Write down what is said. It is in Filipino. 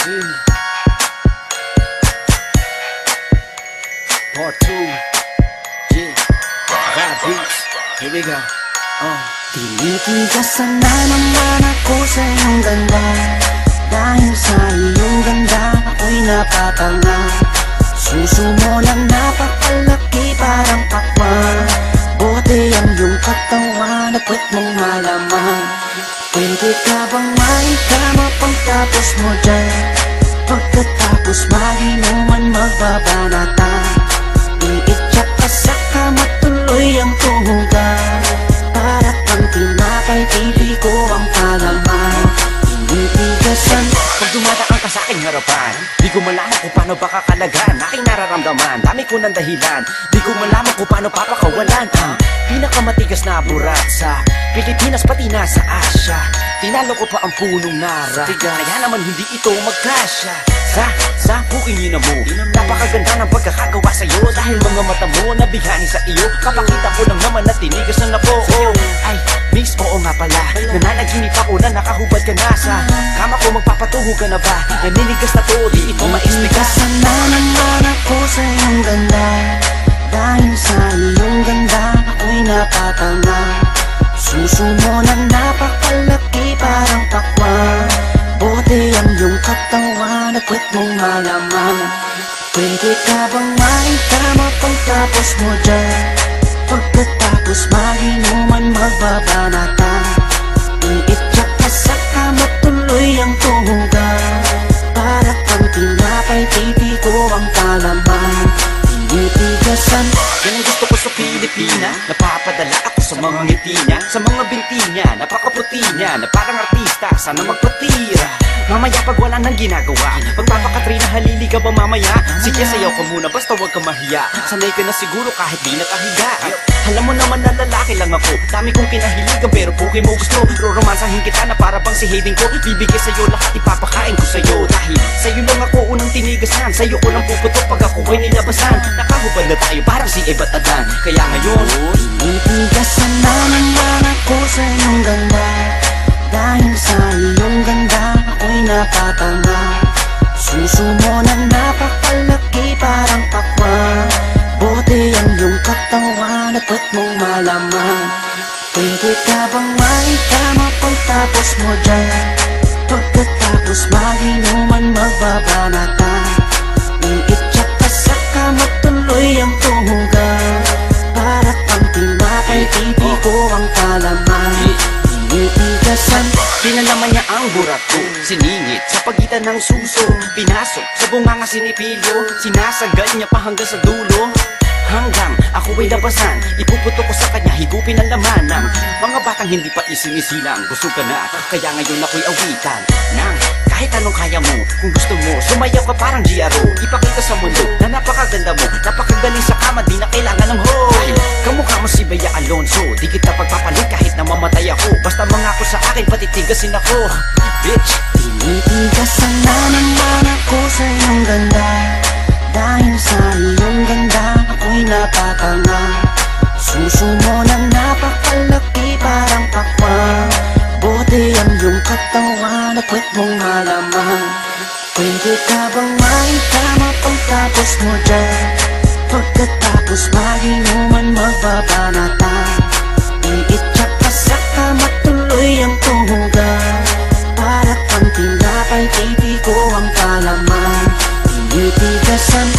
see. Part 2. Yeah. Vibe beats. Here we go. Uh. Tinitigasan na naman ako sa iyong ganda Dahil sa iyong ganda ako'y napatanga Suso mo na napakalaki parang pakwan Bote ang iyong katawan at kwet mong malaman Pwede ka bang pagtapos mo dyan Pagkatapos maginuman magbabanatan Iitsak ka sa kama tuloy ang tuhugan Para kang tinapay, pipi ko ang palaman Tinitigasan Pag dumadaan ka sa aking harapan Di ko malaman kung paano baka kalagan Aking nararamdaman, dami ko ng dahilan Di ko malaman kung paano papakawalan. ah, Pinakamatigas na burat sa Pilipinas pati na sa Asya. Tinalo ko pa ang punong nara. Kaya naman hindi ito magkasya. Sa, sa bukingin mo. Napakaganda ng pagkakagawa sa'yo. Dahil mga mata mo nabihani sa iyo. Kapakita ko lang naman na tinigas na napo. Ay, miss, oo nga pala. Nananaginip ako na nakahubad ka na sa Kama ko. Magpapatuho ka na ba? Naninigas na to, di ito maexplikas Suso mo na napakalaki parang pakwan Bote ang iyong katawan at kwet mong malaman. Pwede ka bang maitama pagtapos mo dyan? Pagkatapos maginuman magbabanatan Iitsak ka sa kama tuloy ang tuhugan Para kang tinapay, pipi ko ang palaman Tinitigasan Yan ang gusto ko sa Pilipina sa mga ngiti niya Sa mga binti niya Napakaputi niya Na parang artista Sana magpatira. Mamaya pag wala nang ginagawa Pagpapakatrina halili ka ba mamaya? Sige sayaw ka muna basta wag ka mahiya. Sanay ka na siguro kahit di nakahiga. Alam mo naman na lalaki lang ako Dami kong kinahiligan pero puki mo gusto. Roromansahin kita na para bang si Hayden ko Bibigay sa'yo lahat ipapakain ko sa'yo. Dahil sa'yo lang ako unang tinigasan Sa'yo ko lang puputok pag ako ko'y nilabasan. Nakahubad na tayo parang si Eva at Adan Kaya ngayon Tinitigasan Suso mo na napakalaki parang pakwan Bote ang iyong katawan at kwet mong malaman. Pwede ka bang maitama pagtapos mo dyan? Pagkatapos maginuman magbabanatan Pinalaman niya ang burat ko Siningit sa pagitan ng suso Pinasok sa bunganga sinipilyo. Sinasagal niya pa hanggang sa dulo. Hanggang ako ay labasan Ipuputo ko sa kanya higupin ang laman ng Mga batang hindi pa isinisilang Gusto ka na kaya ngayon ako'y awitan Nang kahit anong kaya mo. Kung gusto mo sumayaw ka parang GRO Ipakita sa mundo na napakaganda mo Napakagaling sa kama di na kailangan ng ho kamukha mo si Bea Alonso Di kita pagpapalit kahit na mamatay ako. Basta sa akin patitigasin ako. Bitch. Tinitigasan na naman ako sa iyong ganda. Dahil sa iyong ganda ako'y napatanga Suso mo na napakalaki parang pakwan Bote ang iyong katawan at kwet mong malaman Pwede ka bang maitama pagtapos mo dyan? Pagkatapos maginuman magbabanatan Iitsak sun